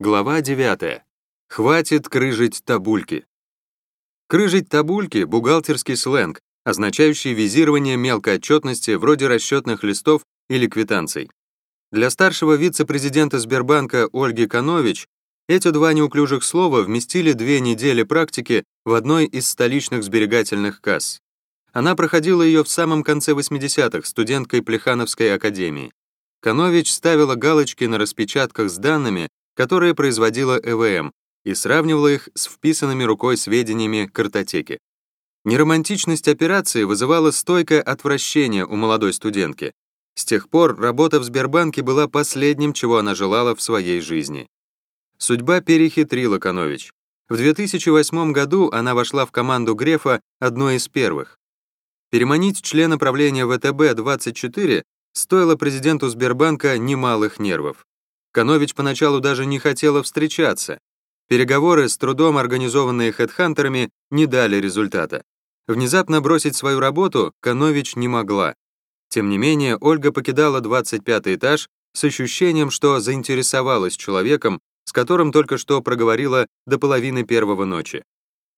Глава 9. Хватит крыжить табульки. Крыжить табульки — бухгалтерский сленг, означающий визирование мелкой отчетности вроде расчетных листов или квитанций. Для старшего вице-президента Сбербанка Ольги Канович эти два неуклюжих слова вместили две недели практики в одной из столичных сберегательных касс. Она проходила ее в самом конце 80-х студенткой Плехановской академии. Канович ставила галочки на распечатках с данными, которые производила ЭВМ, и сравнивала их с вписанными рукой сведениями картотеки. Неромантичность операции вызывала стойкое отвращение у молодой студентки. С тех пор работа в Сбербанке была последним, чего она желала в своей жизни. Судьба перехитрила Канович. В 2008 году она вошла в команду Грефа одной из первых. Переманить члена правления ВТБ-24 стоило президенту Сбербанка немалых нервов. Канович поначалу даже не хотела встречаться. Переговоры, с трудом организованные хедхантерами, не дали результата. Внезапно бросить свою работу Канович не могла. Тем не менее, Ольга покидала 25 этаж с ощущением, что заинтересовалась человеком, с которым только что проговорила до половины первого ночи.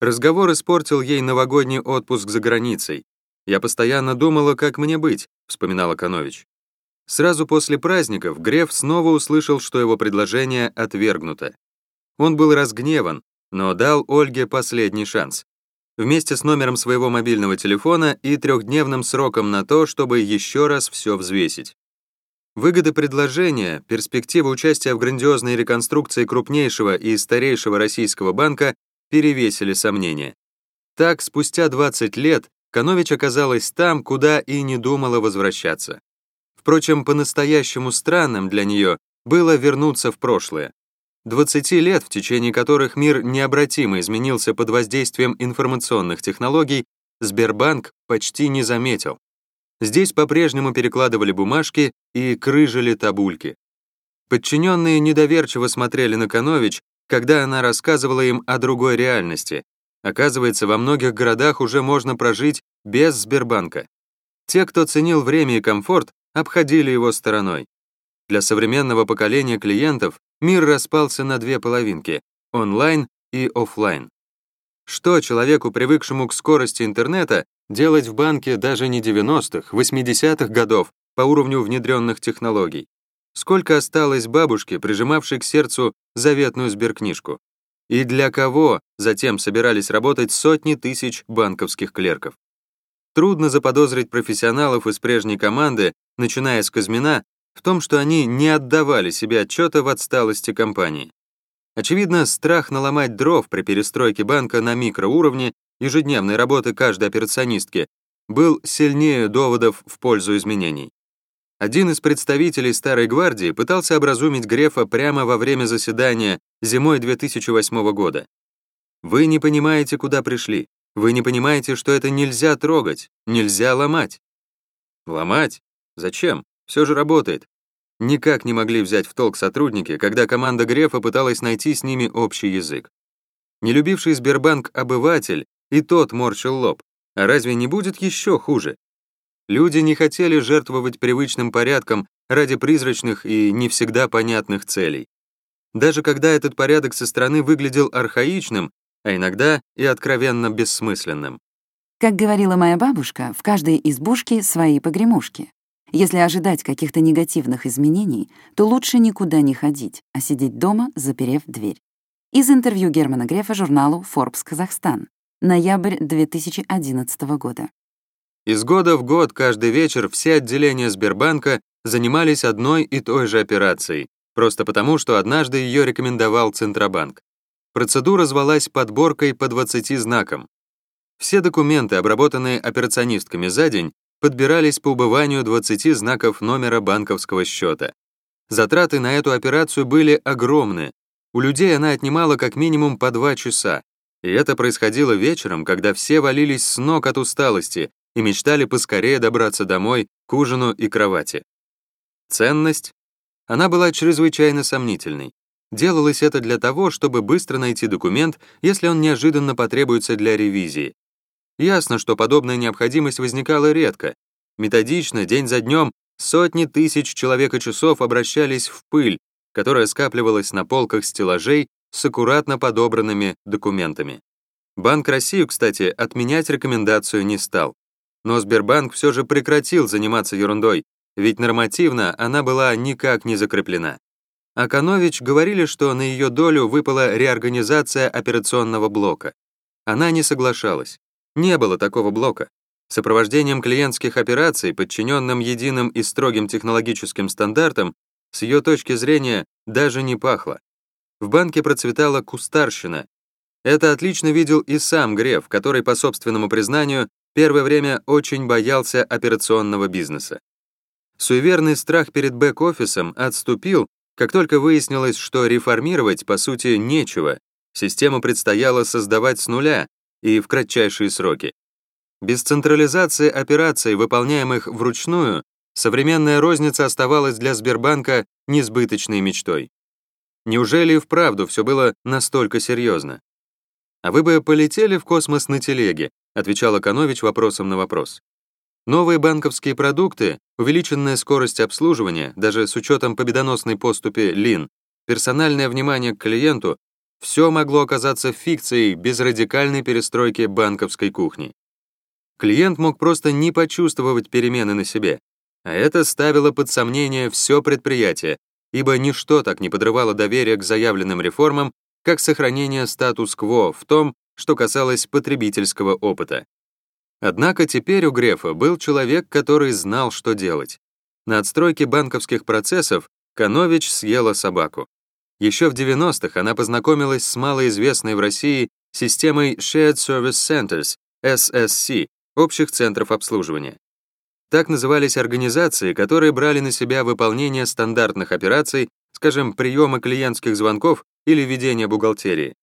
Разговор испортил ей новогодний отпуск за границей. «Я постоянно думала, как мне быть», — вспоминала Канович. Сразу после праздников Греф снова услышал, что его предложение отвергнуто. Он был разгневан, но дал Ольге последний шанс. Вместе с номером своего мобильного телефона и трехдневным сроком на то, чтобы еще раз все взвесить. Выгоды предложения, перспектива участия в грандиозной реконструкции крупнейшего и старейшего российского банка перевесили сомнения. Так, спустя 20 лет Канович оказалась там, куда и не думала возвращаться. Впрочем, по-настоящему странным для нее было вернуться в прошлое. 20 лет, в течение которых мир необратимо изменился под воздействием информационных технологий, Сбербанк почти не заметил. Здесь по-прежнему перекладывали бумажки и крыжили табульки. Подчиненные недоверчиво смотрели на Канович, когда она рассказывала им о другой реальности, Оказывается, во многих городах уже можно прожить без Сбербанка. Те, кто ценил время и комфорт, обходили его стороной. Для современного поколения клиентов мир распался на две половинки — онлайн и офлайн. Что человеку, привыкшему к скорости интернета, делать в банке даже не 90-х, 80-х годов по уровню внедренных технологий? Сколько осталось бабушки, прижимавшей к сердцу заветную сберкнижку? И для кого затем собирались работать сотни тысяч банковских клерков. Трудно заподозрить профессионалов из прежней команды, начиная с Казмина, в том, что они не отдавали себе отчета в отсталости компании. Очевидно, страх наломать дров при перестройке банка на микроуровне ежедневной работы каждой операционистки был сильнее доводов в пользу изменений. Один из представителей Старой Гвардии пытался образумить Грефа прямо во время заседания зимой 2008 года. Вы не понимаете, куда пришли. Вы не понимаете, что это нельзя трогать, нельзя ломать. Ломать? Зачем? Все же работает. Никак не могли взять в толк сотрудники, когда команда Грефа пыталась найти с ними общий язык. Не любивший Сбербанк обыватель и тот морщил лоб. А разве не будет еще хуже? Люди не хотели жертвовать привычным порядком ради призрачных и не всегда понятных целей. Даже когда этот порядок со стороны выглядел архаичным, а иногда и откровенно бессмысленным. Как говорила моя бабушка, в каждой избушке свои погремушки. Если ожидать каких-то негативных изменений, то лучше никуда не ходить, а сидеть дома, заперев дверь. Из интервью Германа Грефа журналу Forbes Казахстан. Ноябрь 2011 года. Из года в год каждый вечер все отделения Сбербанка занимались одной и той же операцией, просто потому, что однажды ее рекомендовал Центробанк. Процедура звалась подборкой по 20 знакам. Все документы, обработанные операционистками за день, подбирались по убыванию 20 знаков номера банковского счета. Затраты на эту операцию были огромны. У людей она отнимала как минимум по 2 часа. И это происходило вечером, когда все валились с ног от усталости, и мечтали поскорее добраться домой, к ужину и кровати. Ценность? Она была чрезвычайно сомнительной. Делалось это для того, чтобы быстро найти документ, если он неожиданно потребуется для ревизии. Ясно, что подобная необходимость возникала редко. Методично, день за днем, сотни тысяч человека-часов обращались в пыль, которая скапливалась на полках стеллажей с аккуратно подобранными документами. Банк Россию, кстати, отменять рекомендацию не стал. Но Сбербанк все же прекратил заниматься ерундой, ведь нормативно она была никак не закреплена. Аканович говорили, что на ее долю выпала реорганизация операционного блока. Она не соглашалась. Не было такого блока. Сопровождением клиентских операций, подчиненным единым и строгим технологическим стандартам, с ее точки зрения даже не пахло. В банке процветала кустарщина. Это отлично видел и сам Греф, который, по собственному признанию, первое время очень боялся операционного бизнеса. Суеверный страх перед бэк-офисом отступил, как только выяснилось, что реформировать, по сути, нечего, систему предстояло создавать с нуля и в кратчайшие сроки. Без централизации операций, выполняемых вручную, современная розница оставалась для Сбербанка несбыточной мечтой. Неужели и вправду все было настолько серьезно? «А вы бы полетели в космос на телеге», отвечал Аканович вопросом на вопрос. Новые банковские продукты, увеличенная скорость обслуживания, даже с учетом победоносной поступи Лин, персональное внимание к клиенту, все могло оказаться фикцией без радикальной перестройки банковской кухни. Клиент мог просто не почувствовать перемены на себе, а это ставило под сомнение все предприятие, ибо ничто так не подрывало доверие к заявленным реформам, как сохранение статус-кво в том, что касалось потребительского опыта. Однако теперь у Грефа был человек, который знал, что делать. На отстройке банковских процессов Канович съела собаку. Еще в 90-х она познакомилась с малоизвестной в России системой Shared Service Centers, SSC, общих центров обслуживания. Так назывались организации, которые брали на себя выполнение стандартных операций, скажем, приема клиентских звонков или ведения бухгалтерии.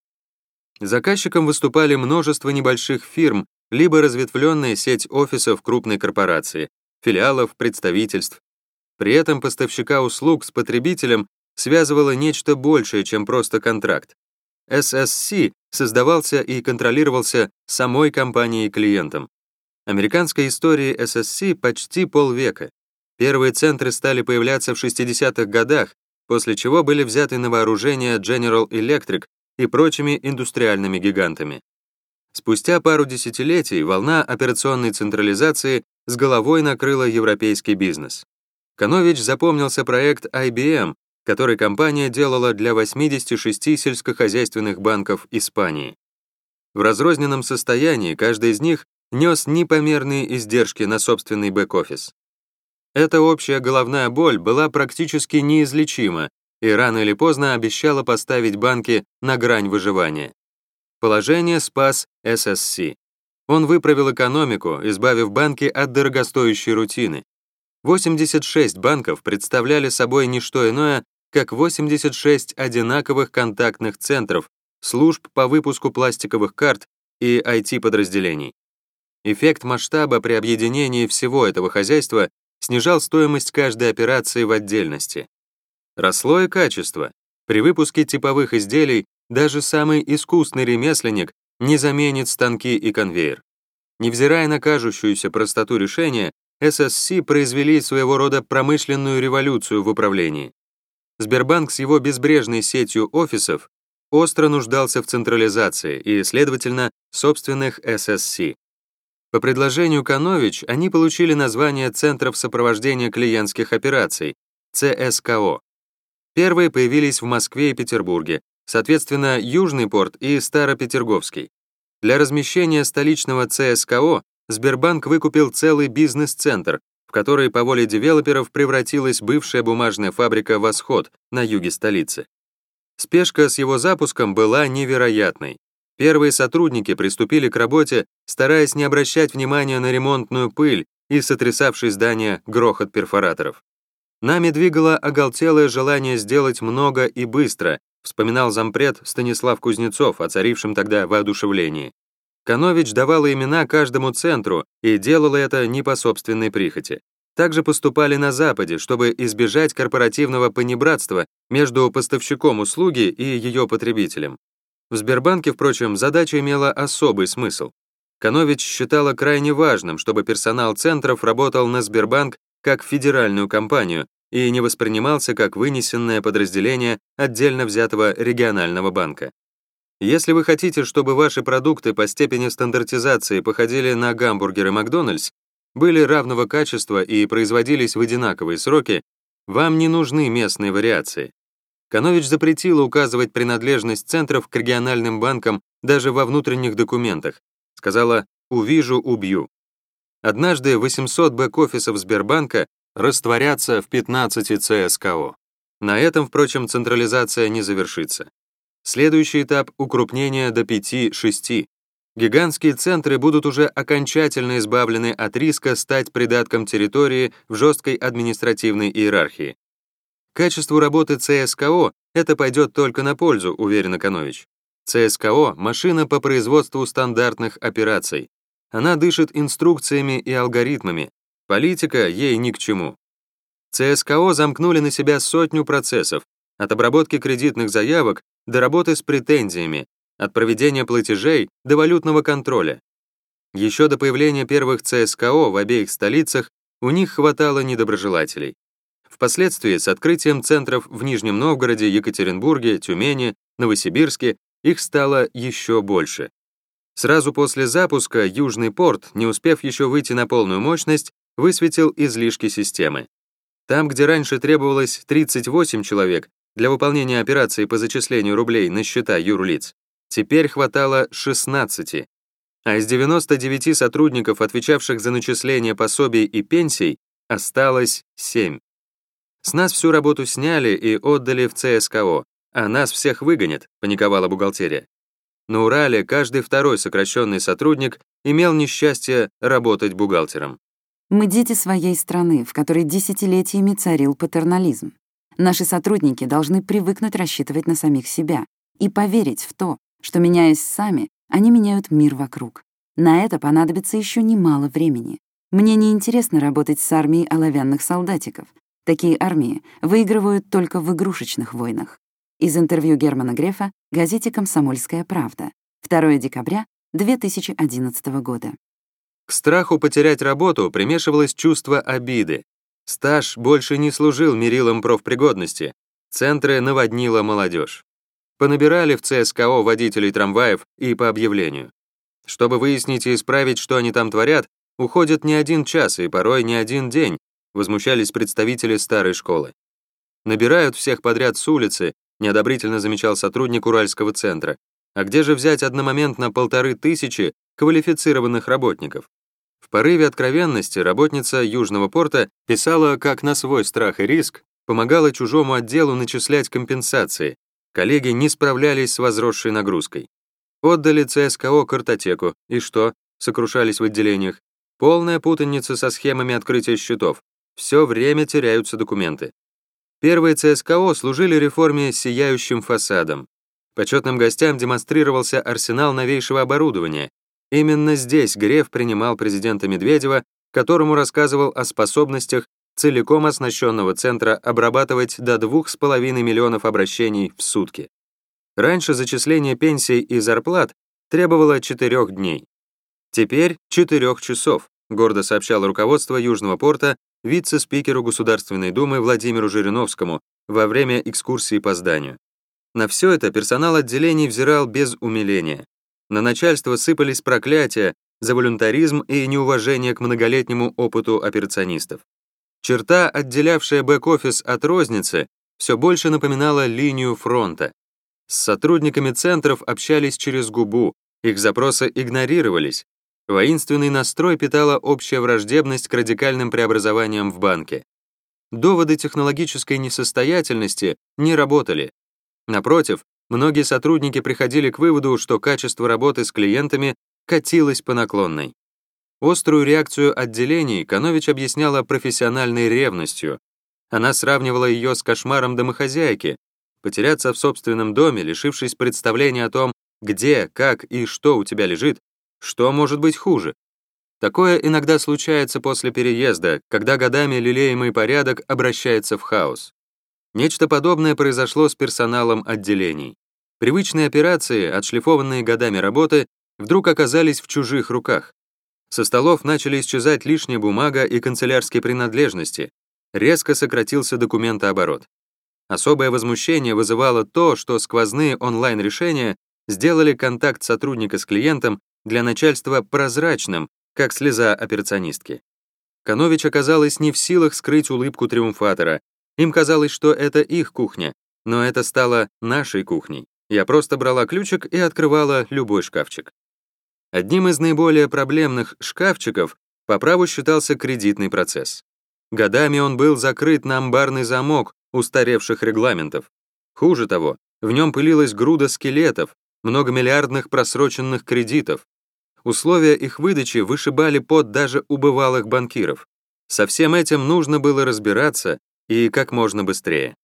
Заказчиком выступали множество небольших фирм, либо разветвленная сеть офисов крупной корпорации, филиалов, представительств. При этом поставщика услуг с потребителем связывало нечто большее, чем просто контракт. SSC создавался и контролировался самой компанией клиентом. Американской истории SSC почти полвека. Первые центры стали появляться в 60-х годах, после чего были взяты на вооружение General Electric и прочими индустриальными гигантами. Спустя пару десятилетий волна операционной централизации с головой накрыла европейский бизнес. Канович запомнился проект IBM, который компания делала для 86 сельскохозяйственных банков Испании. В разрозненном состоянии каждый из них нес непомерные издержки на собственный бэк-офис. Эта общая головная боль была практически неизлечима и рано или поздно обещала поставить банки на грань выживания. Положение спас SSC. Он выправил экономику, избавив банки от дорогостоящей рутины. 86 банков представляли собой не что иное, как 86 одинаковых контактных центров, служб по выпуску пластиковых карт и IT-подразделений. Эффект масштаба при объединении всего этого хозяйства снижал стоимость каждой операции в отдельности. Росло и качество. При выпуске типовых изделий даже самый искусный ремесленник не заменит станки и конвейер. Невзирая на кажущуюся простоту решения, SSC произвели своего рода промышленную революцию в управлении. Сбербанк с его безбрежной сетью офисов остро нуждался в централизации и, следовательно, собственных SSC. По предложению Канович они получили название Центров сопровождения клиентских операций, ЦСКО. Первые появились в Москве и Петербурге, соответственно, Южный порт и Старопетерговский. Для размещения столичного ЦСКО Сбербанк выкупил целый бизнес-центр, в который по воле девелоперов превратилась бывшая бумажная фабрика «Восход» на юге столицы. Спешка с его запуском была невероятной. Первые сотрудники приступили к работе, стараясь не обращать внимания на ремонтную пыль и сотрясавший здание грохот перфораторов. Нами двигало оголтелое желание сделать много и быстро, вспоминал зампред Станислав Кузнецов о царившем тогда воодушевлении. Канович давала имена каждому центру и делала это не по собственной прихоти. Также поступали на Западе, чтобы избежать корпоративного понебратства между поставщиком услуги и ее потребителем. В Сбербанке, впрочем, задача имела особый смысл. Канович считала крайне важным, чтобы персонал центров работал на Сбербанк как федеральную компанию, и не воспринимался как вынесенное подразделение отдельно взятого регионального банка. Если вы хотите, чтобы ваши продукты по степени стандартизации походили на гамбургеры Макдональдс, были равного качества и производились в одинаковые сроки, вам не нужны местные вариации. Канович запретила указывать принадлежность центров к региональным банкам даже во внутренних документах. Сказала «увижу, убью». Однажды 800 бэк-офисов Сбербанка растворятся в 15 ЦСКО. На этом, впрочем, централизация не завершится. Следующий этап — укрупнение до 5-6. Гигантские центры будут уже окончательно избавлены от риска стать придатком территории в жесткой административной иерархии. Качеству работы ЦСКО это пойдет только на пользу, уверен Конович. ЦСКО — машина по производству стандартных операций. Она дышит инструкциями и алгоритмами. Политика ей ни к чему. ЦСКО замкнули на себя сотню процессов, от обработки кредитных заявок до работы с претензиями, от проведения платежей до валютного контроля. Еще до появления первых ЦСКО в обеих столицах у них хватало недоброжелателей. Впоследствии с открытием центров в Нижнем Новгороде, Екатеринбурге, Тюмени, Новосибирске их стало еще больше. Сразу после запуска Южный порт, не успев еще выйти на полную мощность, высветил излишки системы. Там, где раньше требовалось 38 человек для выполнения операции по зачислению рублей на счета юрлиц, теперь хватало 16, а из 99 сотрудников, отвечавших за начисление пособий и пенсий, осталось 7. С нас всю работу сняли и отдали в ЦСКО, а нас всех выгонят, паниковала бухгалтерия. На Урале каждый второй сокращенный сотрудник имел несчастье работать бухгалтером. Мы дети своей страны, в которой десятилетиями царил патернализм. Наши сотрудники должны привыкнуть рассчитывать на самих себя и поверить в то, что, меняясь сами, они меняют мир вокруг. На это понадобится еще немало времени. Мне не интересно работать с армией оловянных солдатиков. Такие армии выигрывают только в игрушечных войнах. Из интервью Германа Грефа газете «Комсомольская правда», 2 декабря 2011 года. К страху потерять работу примешивалось чувство обиды. Стаж больше не служил мерилом профпригодности. Центры наводнила молодежь. Понабирали в ЦСКО водителей трамваев и по объявлению. Чтобы выяснить и исправить, что они там творят, уходит не один час и порой не один день, возмущались представители старой школы. Набирают всех подряд с улицы, неодобрительно замечал сотрудник Уральского центра. А где же взять одномоментно полторы тысячи квалифицированных работников? Порыве откровенности работница Южного порта писала, как на свой страх и риск помогала чужому отделу начислять компенсации, Коллеги не справлялись с возросшей нагрузкой. Отдали ЦСКО картотеку, и что? Сокрушались в отделениях. Полная путаница со схемами открытия счетов. Все время теряются документы. Первые ЦСКО служили реформе сияющим фасадом. Почетным гостям демонстрировался арсенал новейшего оборудования. Именно здесь Греф принимал президента Медведева, которому рассказывал о способностях целиком оснащенного центра обрабатывать до 2,5 миллионов обращений в сутки. Раньше зачисление пенсий и зарплат требовало 4 дней. Теперь 4 часов, гордо сообщало руководство Южного порта вице-спикеру Государственной Думы Владимиру Жириновскому во время экскурсии по зданию. На все это персонал отделений взирал без умиления. На начальство сыпались проклятия за волюнтаризм и неуважение к многолетнему опыту операционистов. Черта, отделявшая бэк-офис от розницы, все больше напоминала линию фронта. С сотрудниками центров общались через губу, их запросы игнорировались. Воинственный настрой питала общая враждебность к радикальным преобразованиям в банке. Доводы технологической несостоятельности не работали. Напротив, многие сотрудники приходили к выводу, что качество работы с клиентами катилось по наклонной. Острую реакцию отделений Канович объясняла профессиональной ревностью. Она сравнивала ее с кошмаром домохозяйки. Потеряться в собственном доме, лишившись представления о том, где, как и что у тебя лежит, что может быть хуже. Такое иногда случается после переезда, когда годами лелеемый порядок обращается в хаос. Нечто подобное произошло с персоналом отделений. Привычные операции, отшлифованные годами работы, вдруг оказались в чужих руках. Со столов начали исчезать лишняя бумага и канцелярские принадлежности. резко сократился документооборот. Особое возмущение вызывало то, что сквозные онлайн-решения сделали контакт сотрудника с клиентом для начальства прозрачным, как слеза операционистки. Канович оказалась не в силах скрыть улыбку триумфатора. Им казалось, что это их кухня, но это стало нашей кухней. Я просто брала ключик и открывала любой шкафчик. Одним из наиболее проблемных шкафчиков по праву считался кредитный процесс. Годами он был закрыт на амбарный замок устаревших регламентов. Хуже того, в нем пылилась груда скелетов, многомиллиардных просроченных кредитов. Условия их выдачи вышибали под даже у бывалых банкиров. Со всем этим нужно было разбираться и как можно быстрее.